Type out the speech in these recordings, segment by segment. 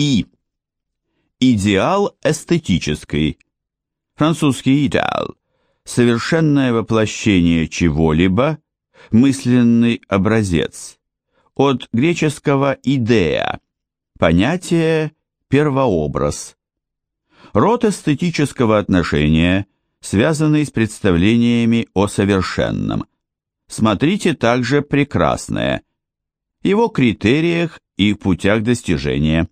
И. Идеал эстетический. Французский идеал. Совершенное воплощение чего-либо, мысленный образец. От греческого «идея» – понятие, первообраз. Род эстетического отношения, связанный с представлениями о совершенном. Смотрите также «прекрасное», его критериях и путях достижения.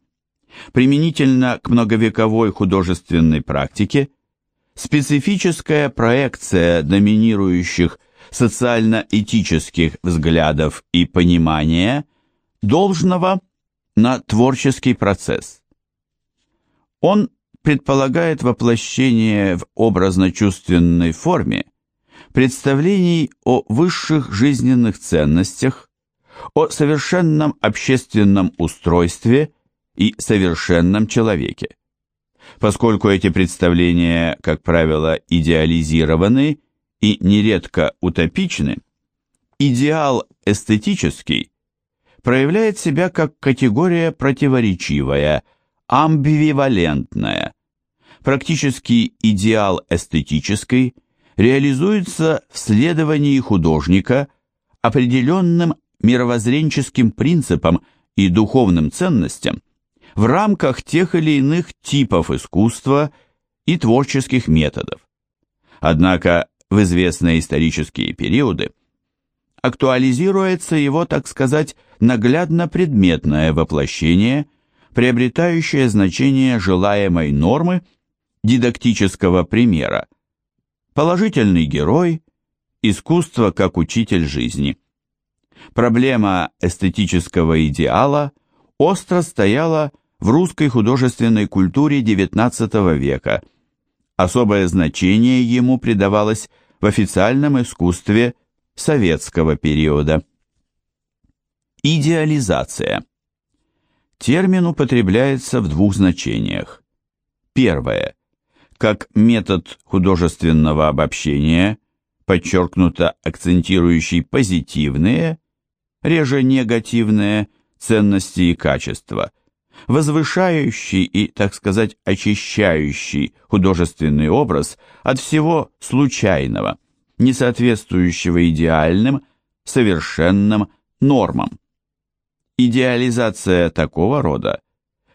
Применительно к многовековой художественной практике, специфическая проекция доминирующих социально-этических взглядов и понимания должного на творческий процесс. Он предполагает воплощение в образно-чувственной форме представлений о высших жизненных ценностях, о совершенном общественном устройстве и совершенном человеке. Поскольку эти представления, как правило, идеализированы и нередко утопичны, идеал эстетический проявляет себя как категория противоречивая, амбивалентная. Практически идеал эстетический реализуется в следовании художника определенным мировоззренческим принципам и духовным ценностям в рамках тех или иных типов искусства и творческих методов. Однако в известные исторические периоды актуализируется его, так сказать, наглядно-предметное воплощение, приобретающее значение желаемой нормы дидактического примера. Положительный герой, искусство как учитель жизни. Проблема эстетического идеала остро стояла в русской художественной культуре XIX века. Особое значение ему придавалось в официальном искусстве советского периода. Идеализация. Термин употребляется в двух значениях. Первое. Как метод художественного обобщения, подчеркнуто акцентирующий позитивные, реже негативные ценности и качества, возвышающий и, так сказать, очищающий художественный образ от всего случайного, не соответствующего идеальным, совершенным нормам. Идеализация такого рода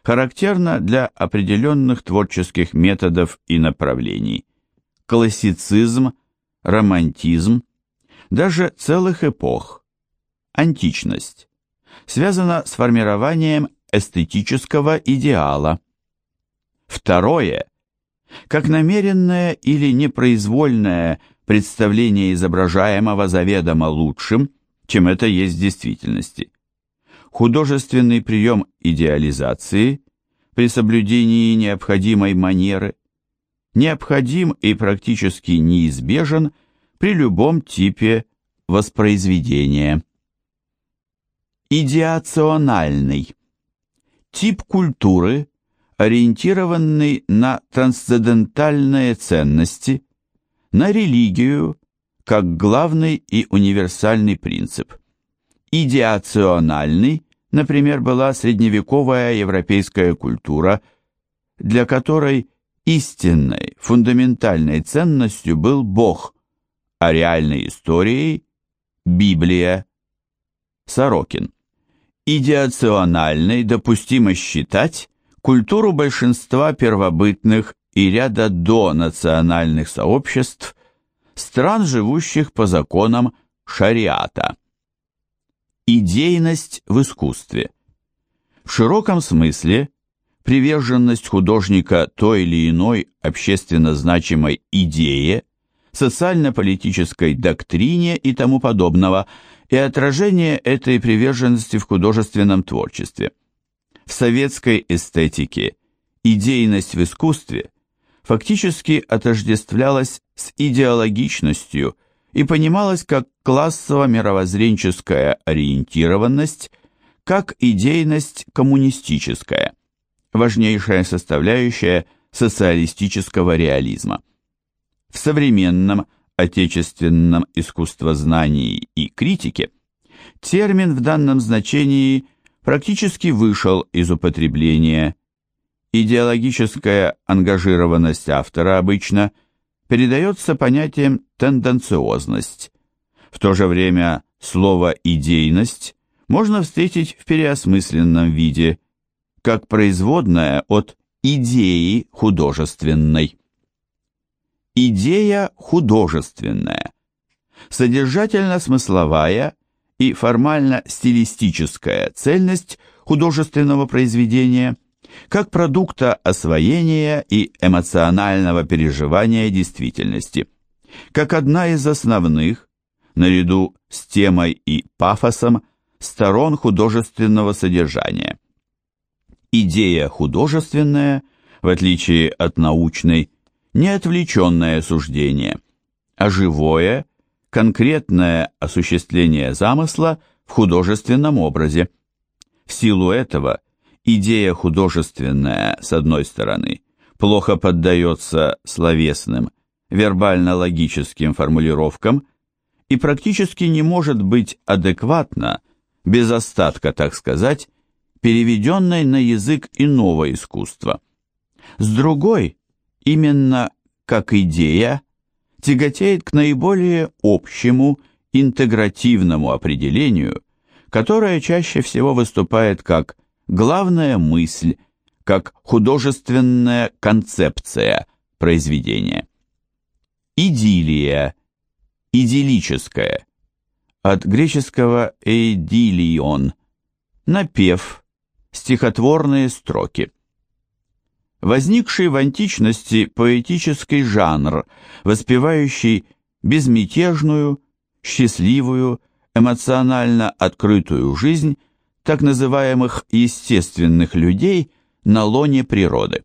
характерна для определенных творческих методов и направлений. Классицизм, романтизм, даже целых эпох. Античность связана с формированием эстетического идеала. Второе, как намеренное или непроизвольное представление изображаемого заведомо лучшим, чем это есть в действительности. Художественный прием идеализации при соблюдении необходимой манеры необходим и практически неизбежен при любом типе воспроизведения. Идеациональный тип культуры, ориентированный на трансцендентальные ценности, на религию как главный и универсальный принцип. Идеациональный, например, была средневековая европейская культура, для которой истинной, фундаментальной ценностью был Бог, а реальной историей – Библия. Сорокин. Идеациональной допустимо считать культуру большинства первобытных и ряда донациональных сообществ, стран, живущих по законам шариата. Идейность в искусстве. В широком смысле приверженность художника той или иной общественно значимой идее, социально-политической доктрине и тому подобного – и отражение этой приверженности в художественном творчестве. В советской эстетике идейность в искусстве фактически отождествлялась с идеологичностью и понималась как классово-мировоззренческая ориентированность, как идейность коммунистическая, важнейшая составляющая социалистического реализма. В современном отечественном искусствознании и критике, термин в данном значении практически вышел из употребления идеологическая ангажированность автора обычно передается понятием «тенденциозность». В то же время слово «идейность» можно встретить в переосмысленном виде, как производное от идеи художественной. Идея художественная, содержательно-смысловая и формально-стилистическая цельность художественного произведения как продукта освоения и эмоционального переживания действительности, как одна из основных, наряду с темой и пафосом, сторон художественного содержания. Идея художественная, в отличие от научной, не отвлеченное суждение, а живое, конкретное осуществление замысла в художественном образе. В силу этого идея художественная, с одной стороны, плохо поддается словесным, вербально-логическим формулировкам и практически не может быть адекватна, без остатка, так сказать, переведенной на язык иного искусства. С другой, именно как идея, тяготеет к наиболее общему, интегративному определению, которое чаще всего выступает как главная мысль, как художественная концепция произведения. Идиллия, идиллическая, от греческого «эйдилион», напев, стихотворные строки. Возникший в античности поэтический жанр, воспевающий безмятежную, счастливую, эмоционально открытую жизнь так называемых естественных людей на лоне природы.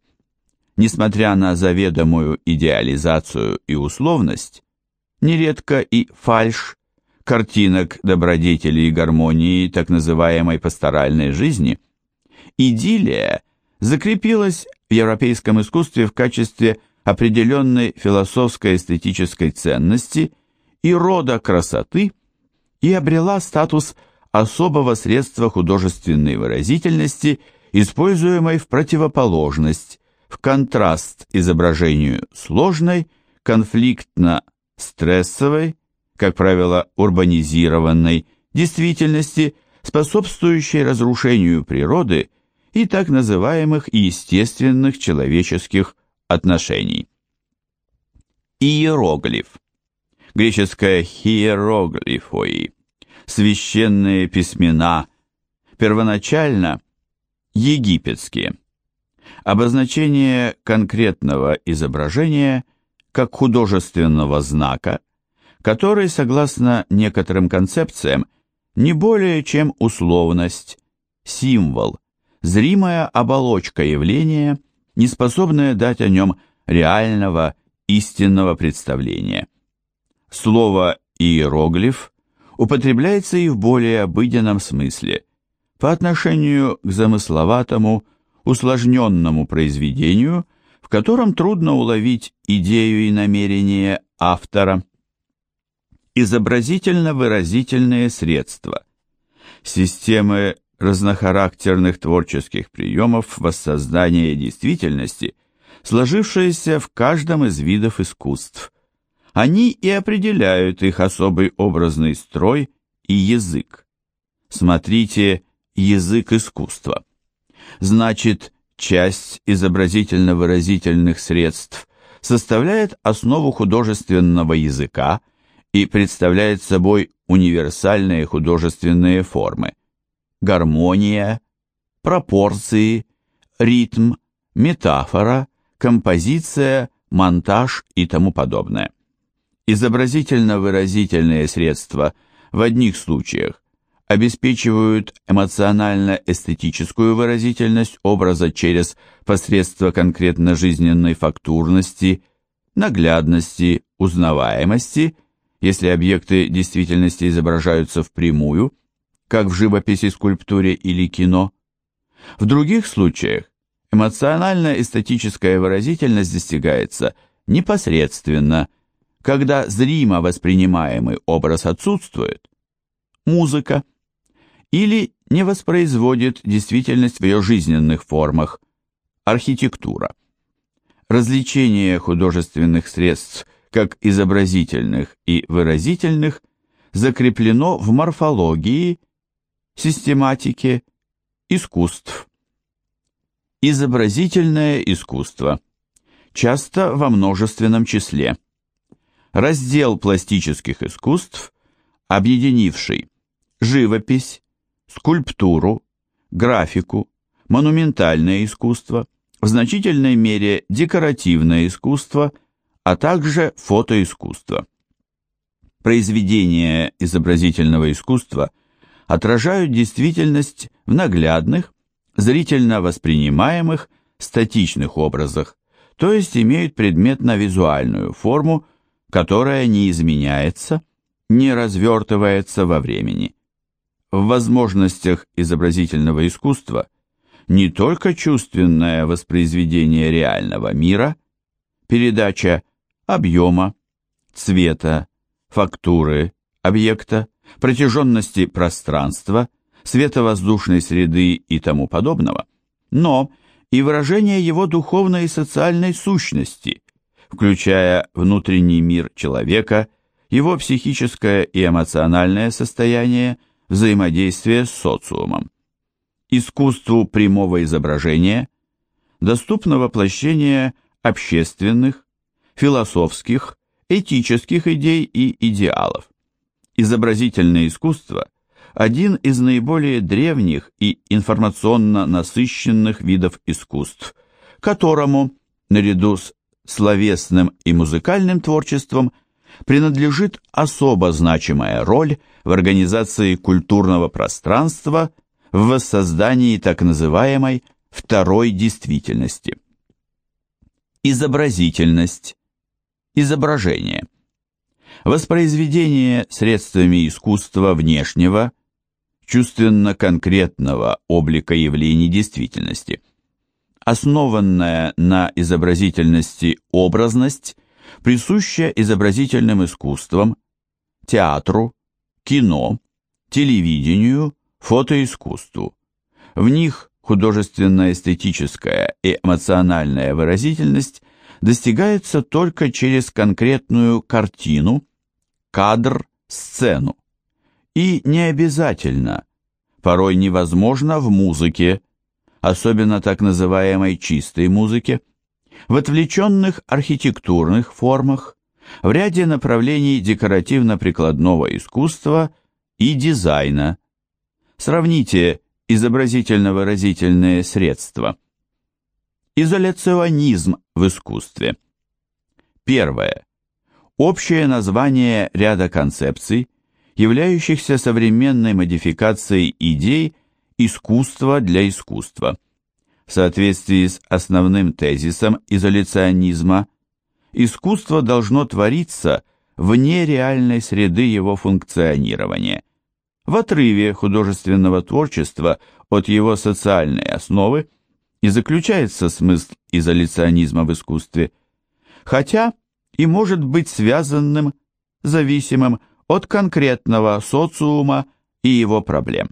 Несмотря на заведомую идеализацию и условность, нередко и фальшь картинок добродетели и гармонии так называемой пасторальной жизни, идиллия закрепилась в европейском искусстве в качестве определенной философской эстетической ценности и рода красоты и обрела статус особого средства художественной выразительности, используемой в противоположность, в контраст изображению сложной, конфликтно-стрессовой, как правило, урбанизированной действительности, способствующей разрушению природы и так называемых естественных человеческих отношений. Иероглиф. Греческое «хиероглифои» – священные письмена, первоначально египетские. Обозначение конкретного изображения как художественного знака, который, согласно некоторым концепциям, не более чем условность, символ, зримая оболочка явления, не способная дать о нем реального, истинного представления. Слово «иероглиф» употребляется и в более обыденном смысле, по отношению к замысловатому, усложненному произведению, в котором трудно уловить идею и намерение автора – изобразительно-выразительные средства, системы разнохарактерных творческих приемов воссоздания действительности, сложившиеся в каждом из видов искусств. Они и определяют их особый образный строй и язык. Смотрите «Язык искусства». Значит, часть изобразительно-выразительных средств составляет основу художественного языка – и представляет собой универсальные художественные формы. Гармония, пропорции, ритм, метафора, композиция, монтаж и тому подобное. Изобразительно-выразительные средства в одних случаях обеспечивают эмоционально-эстетическую выразительность образа через посредство конкретно жизненной фактурности, наглядности, узнаваемости – если объекты действительности изображаются впрямую, как в живописи, скульптуре или кино. В других случаях эмоционально-эстетическая выразительность достигается непосредственно, когда зримо воспринимаемый образ отсутствует, музыка, или не воспроизводит действительность в ее жизненных формах, Архитектура. Развлечение художественных средств, как изобразительных и выразительных, закреплено в морфологии, систематике, искусств. Изобразительное искусство. Часто во множественном числе. Раздел пластических искусств, объединивший живопись, скульптуру, графику, монументальное искусство, в значительной мере декоративное искусство, а также фотоискусство. Произведения изобразительного искусства отражают действительность в наглядных, зрительно воспринимаемых, статичных образах, то есть имеют предметно-визуальную форму, которая не изменяется, не развертывается во времени. В возможностях изобразительного искусства – не только чувственное воспроизведение реального мира, передача объема, цвета, фактуры объекта, протяженности пространства, световоздушной среды и тому подобного, но и выражение его духовной и социальной сущности, включая внутренний мир человека, его психическое и эмоциональное состояние, взаимодействие с социумом искусству прямого изображения доступно воплощение общественных, философских, этических идей и идеалов. Изобразительное искусство – один из наиболее древних и информационно насыщенных видов искусств, которому, наряду с словесным и музыкальным творчеством, принадлежит особо значимая роль в организации культурного пространства – в воссоздании так называемой второй действительности. Изобразительность. Изображение. Воспроизведение средствами искусства внешнего, чувственно-конкретного облика явлений действительности. Основанная на изобразительности образность присуща изобразительным искусствам, театру, кино, телевидению фотоискусству. В них художественно-эстетическая и эмоциональная выразительность достигается только через конкретную картину, кадр, сцену. И не обязательно, порой невозможно в музыке, особенно так называемой чистой музыке, в отвлеченных архитектурных формах, в ряде направлений декоративно-прикладного искусства и дизайна, Сравните изобразительно-выразительные средства. Изоляционизм в искусстве. Первое. Общее название ряда концепций, являющихся современной модификацией идей искусства для искусства. В соответствии с основным тезисом изоляционизма, искусство должно твориться вне реальной среды его функционирования, в отрыве художественного творчества от его социальной основы и заключается смысл изоляционизма в искусстве, хотя и может быть связанным, зависимым от конкретного социума и его проблем.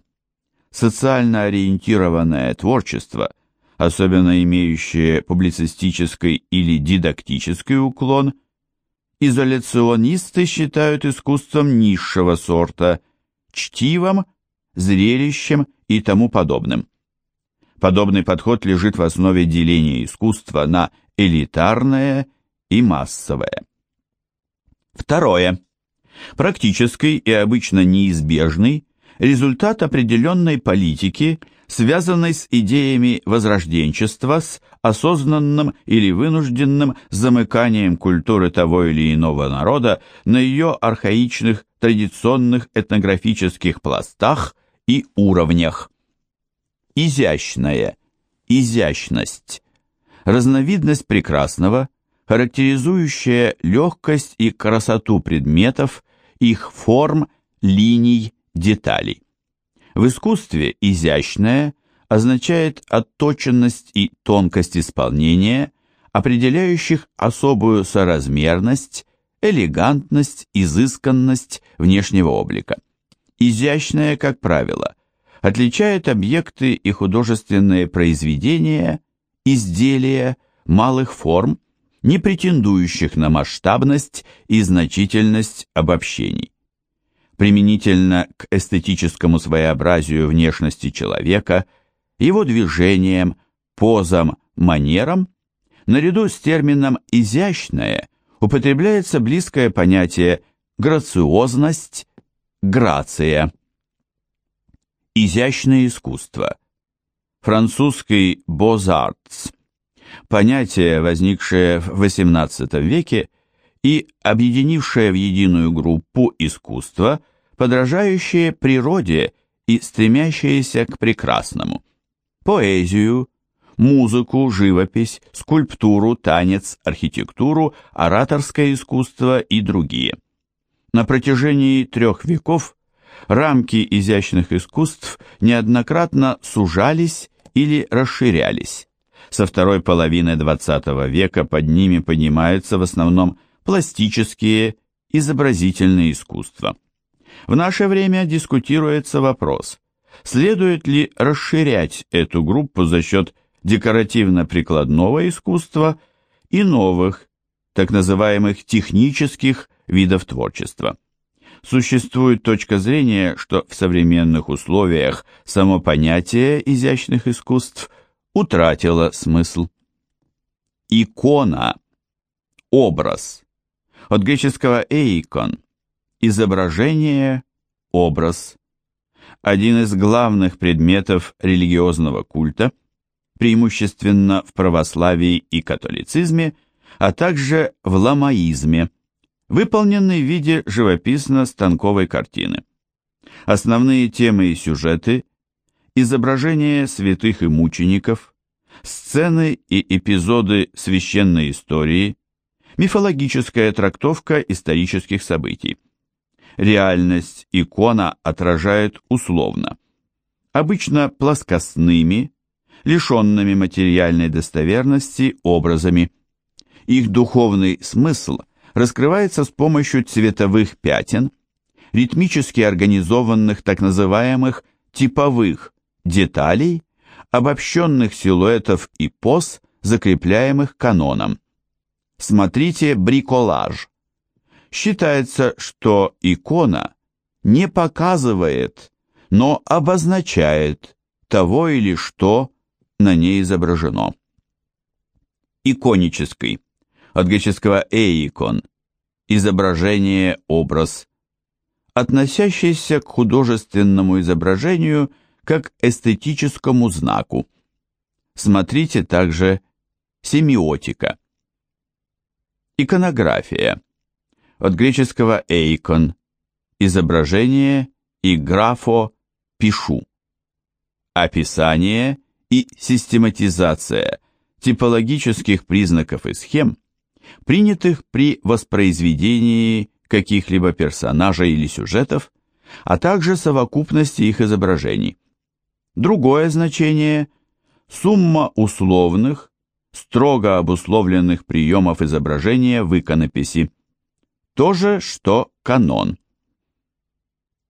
Социально ориентированное творчество, особенно имеющее публицистический или дидактический уклон, изоляционисты считают искусством низшего сорта – чтивом, зрелищем и тому подобным. Подобный подход лежит в основе деления искусства на элитарное и массовое. Второе. Практический и обычно неизбежный результат определенной политики, связанной с идеями возрожденчества, с осознанным или вынужденным замыканием культуры того или иного народа на ее архаичных традиционных этнографических пластах и уровнях. Изящная, изящность, разновидность прекрасного, характеризующая легкость и красоту предметов, их форм, линий, деталей. В искусстве изящное означает отточенность и тонкость исполнения, определяющих особую соразмерность, элегантность, изысканность внешнего облика. Изящное, как правило, отличает объекты и художественные произведения изделия малых форм, не претендующих на масштабность и значительность обобщений. Применительно к эстетическому своеобразию внешности человека, его движениям, позам, манерам, наряду с термином «изящное» употребляется близкое понятие грациозность, грация. Изящное искусство. Французский «beaux-arts» понятие, возникшее в XVIII веке и объединившее в единую группу искусство, подражающее природе и стремящееся к прекрасному. Поэзию, музыку, живопись, скульптуру, танец, архитектуру, ораторское искусство и другие. На протяжении трех веков рамки изящных искусств неоднократно сужались или расширялись. Со второй половины XX века под ними поднимаются в основном пластические, изобразительные искусства. В наше время дискутируется вопрос, следует ли расширять эту группу за счет декоративно-прикладного искусства и новых, так называемых технических видов творчества. Существует точка зрения, что в современных условиях само понятие изящных искусств утратило смысл. Икона – образ. От греческого «эикон» – изображение, образ. Один из главных предметов религиозного культа – преимущественно в православии и католицизме, а также в ламаизме, выполненный в виде живописно-станковой картины. Основные темы и сюжеты – изображение святых и мучеников, сцены и эпизоды священной истории, мифологическая трактовка исторических событий. Реальность икона отражает условно, обычно плоскостными, лишенными материальной достоверности образами. Их духовный смысл раскрывается с помощью цветовых пятен, ритмически организованных так называемых типовых деталей, обобщенных силуэтов и поз, закрепляемых каноном. Смотрите бриколаж. Считается, что икона не показывает, но обозначает того или что, на ней изображено. Иконический, от греческого «эикон», изображение, образ, относящийся к художественному изображению как эстетическому знаку. Смотрите также семиотика. Иконография, от греческого «эйкон», изображение и графо «пишу». Описание и систематизация типологических признаков и схем, принятых при воспроизведении каких-либо персонажей или сюжетов, а также совокупности их изображений. Другое значение – сумма условных, строго обусловленных приемов изображения в иконописи. То же, что канон.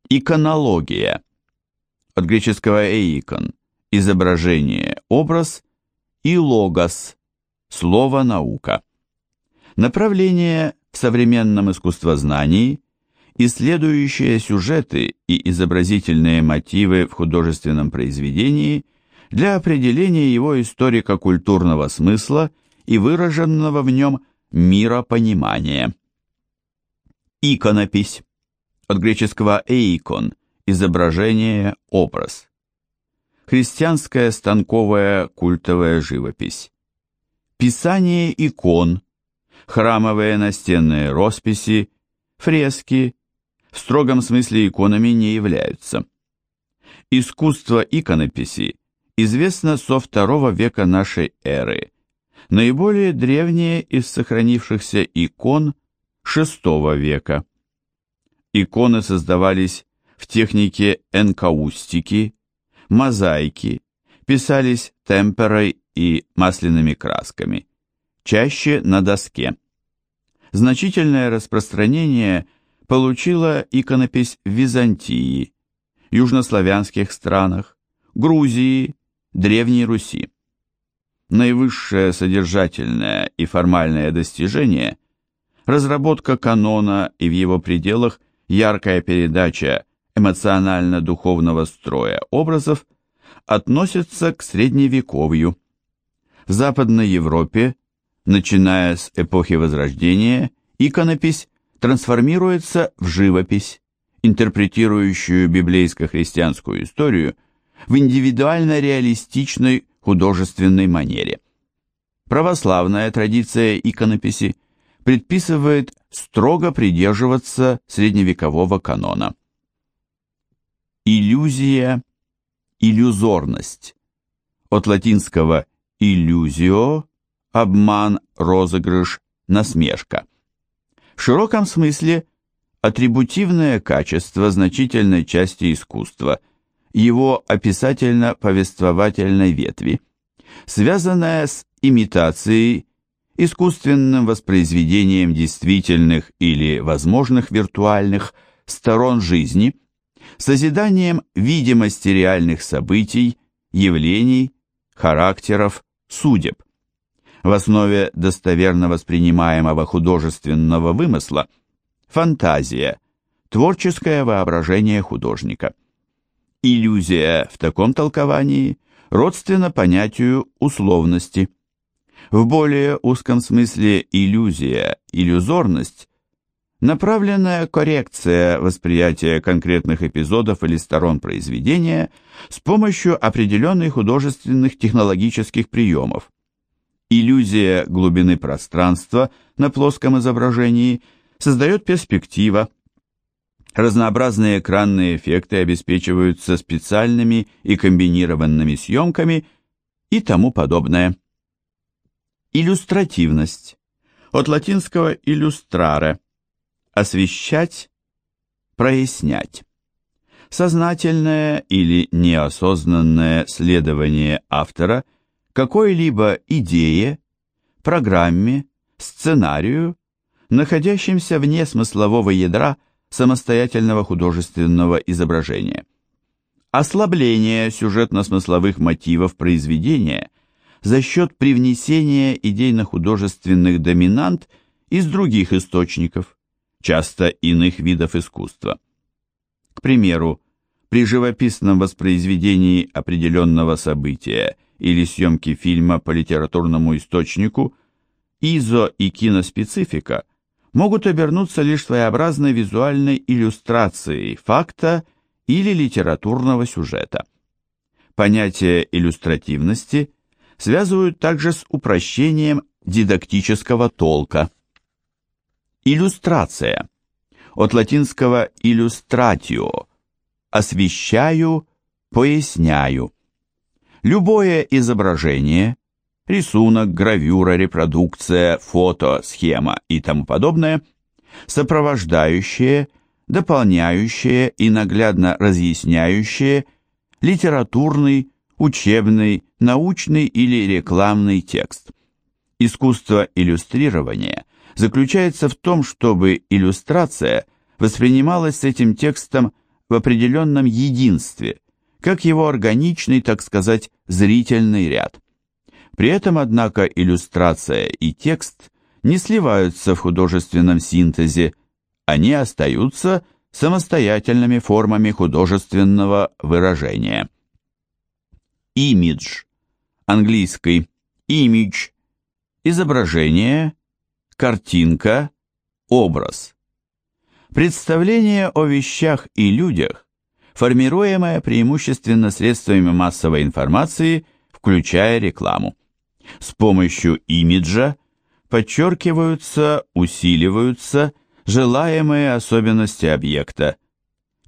Иконология. От греческого «эикон» изображение, образ и логос, слово наука. Направление в современном искусствознании, исследующие сюжеты и изобразительные мотивы в художественном произведении для определения его историко-культурного смысла и выраженного в нем миропонимания. Иконопись. От греческого «эикон» – изображение, образ христианская станковая культовая живопись, писание икон, храмовые настенные росписи, фрески, в строгом смысле иконами не являются. Искусство иконописи известно со второго века нашей эры, наиболее древнее из сохранившихся икон VI века. Иконы создавались в технике энкаустики, мозаики, писались темперой и масляными красками, чаще на доске. Значительное распространение получила иконопись в Византии, южнославянских странах, Грузии, Древней Руси. наивысшее содержательное и формальное достижение – разработка канона и в его пределах яркая передача эмоционально-духовного строя образов относится к средневековью. В Западной Европе, начиная с эпохи Возрождения, иконопись трансформируется в живопись, интерпретирующую библейско-христианскую историю в индивидуально-реалистичной художественной манере. Православная традиция иконописи предписывает строго придерживаться средневекового канона. Иллюзия, иллюзорность. От латинского «иллюзио» – обман, розыгрыш, насмешка. В широком смысле атрибутивное качество значительной части искусства – его описательно-повествовательной ветви, связанная с имитацией, искусственным воспроизведением действительных или возможных виртуальных сторон жизни, созиданием видимости реальных событий, явлений, характеров, судеб. В основе достоверно воспринимаемого художественного вымысла – фантазия, творческое воображение художника – Иллюзия в таком толковании родственна понятию условности. В более узком смысле иллюзия, иллюзорность – направленная коррекция восприятия конкретных эпизодов или сторон произведения с помощью определенных художественных технологических приемов. Иллюзия глубины пространства на плоском изображении создает перспектива, Разнообразные экранные эффекты обеспечиваются специальными и комбинированными съемками и тому подобное. Иллюстративность. От латинского «illustrare» – освещать, прояснять. Сознательное или неосознанное следование автора какой-либо идее, программе, сценарию, находящимся вне смыслового ядра самостоятельного художественного изображения. Ослабление сюжетно-смысловых мотивов произведения за счет привнесения идейно-художественных доминант из других источников, часто иных видов искусства. К примеру, при живописном воспроизведении определенного события или съемке фильма по литературному источнику изо- и киноспецифика – могут обернуться лишь своеобразной визуальной иллюстрацией факта или литературного сюжета. Понятие иллюстративности связывают также с упрощением дидактического толка. Иллюстрация. От латинского illustratio – освещаю, поясняю. Любое изображение, рисунок, гравюра, репродукция, фото, схема и тому подобное, сопровождающее, дополняющее и наглядно разъясняющее литературный, учебный, научный или рекламный текст. Искусство иллюстрирования заключается в том, чтобы иллюстрация воспринималась с этим текстом в определенном единстве, как его органичный, так сказать, зрительный ряд. При этом, однако, иллюстрация и текст не сливаются в художественном синтезе, они остаются самостоятельными формами художественного выражения. Имидж, английский image, изображение, картинка, образ. Представление о вещах и людях, формируемое преимущественно средствами массовой информации, включая рекламу. С помощью имиджа подчеркиваются, усиливаются желаемые особенности объекта,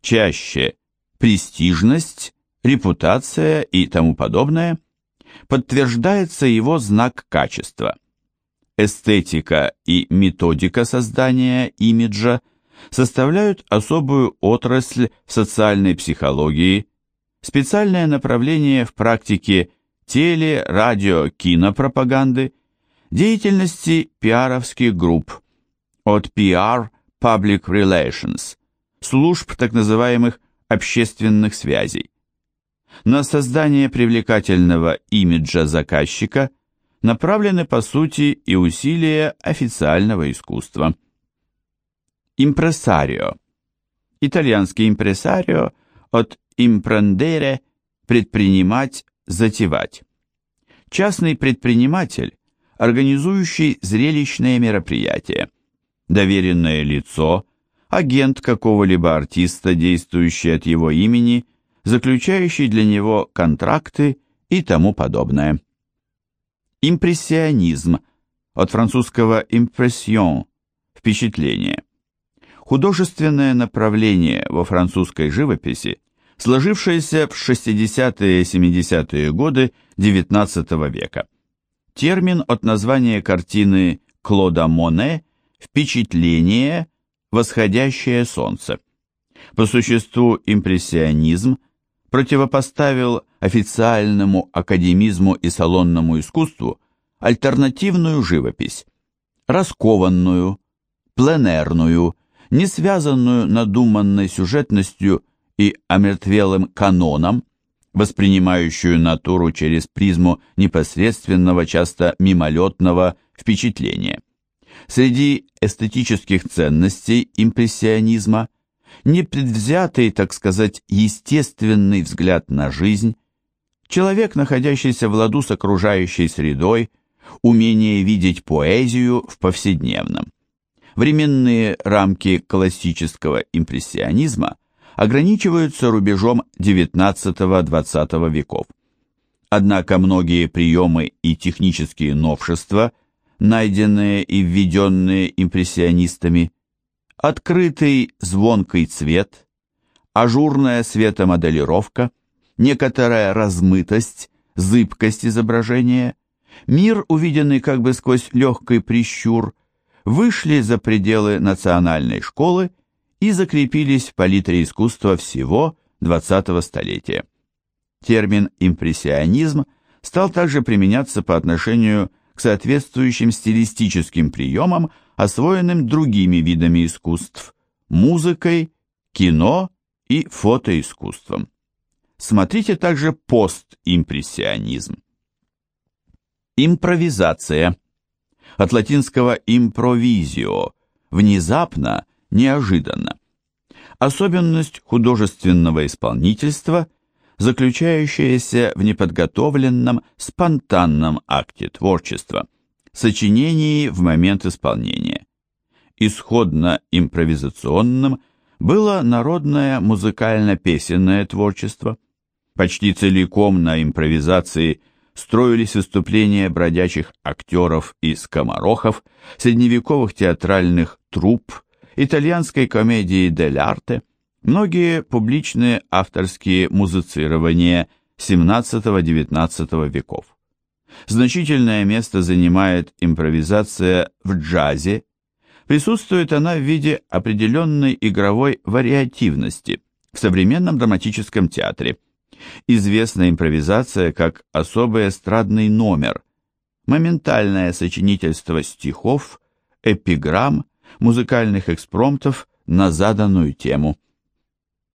чаще престижность, репутация и тому подобное, подтверждается его знак качества. Эстетика и методика создания имиджа составляют особую отрасль в социальной психологии, специальное направление в практике теле-, радио-, кинопропаганды, деятельности пиаровских групп, от PR – Public Relations, служб так называемых общественных связей. На создание привлекательного имиджа заказчика направлены по сути и усилия официального искусства. Импресарио. Итальянский импресарио от импрендере – предпринимать, затевать. Частный предприниматель, организующий зрелищные мероприятия. Доверенное лицо, агент какого-либо артиста, действующий от его имени, заключающий для него контракты и тому подобное. Импрессионизм, от французского «impression» – впечатление. Художественное направление во французской живописи, сложившееся в 60-е и 70-е годы XIX века. Термин от названия картины Клода Моне «Впечатление. Восходящее солнце». По существу импрессионизм противопоставил официальному академизму и салонному искусству альтернативную живопись, раскованную, пленерную, не связанную надуманной сюжетностью и омертвелым каноном, воспринимающую натуру через призму непосредственного, часто мимолетного впечатления. Среди эстетических ценностей импрессионизма непредвзятый, так сказать, естественный взгляд на жизнь, человек, находящийся в ладу с окружающей средой, умение видеть поэзию в повседневном. Временные рамки классического импрессионизма ограничиваются рубежом XIX-XX веков. Однако многие приемы и технические новшества, найденные и введенные импрессионистами, открытый звонкий цвет, ажурная светомоделировка, некоторая размытость, зыбкость изображения, мир, увиденный как бы сквозь легкий прищур, вышли за пределы национальной школы и закрепились в палитре искусства всего 20-го столетия. Термин «импрессионизм» стал также применяться по отношению к соответствующим стилистическим приемам, освоенным другими видами искусств – музыкой, кино и фотоискусством. Смотрите также постимпрессионизм. Импровизация. От латинского «импровизио» – внезапно, неожиданно. Особенность художественного исполнительства – заключающаяся в неподготовленном, спонтанном акте творчества, сочинении в момент исполнения. Исходно импровизационным было народное музыкально-песенное творчество. Почти целиком на импровизации строились выступления бродячих актеров и скоморохов, средневековых театральных труп, итальянской комедии «Дель арте», Многие публичные авторские музицирования XVII-XIX веков. Значительное место занимает импровизация в джазе. Присутствует она в виде определенной игровой вариативности в современном драматическом театре. Известна импровизация как особый эстрадный номер, моментальное сочинительство стихов, эпиграмм, музыкальных экспромтов на заданную тему –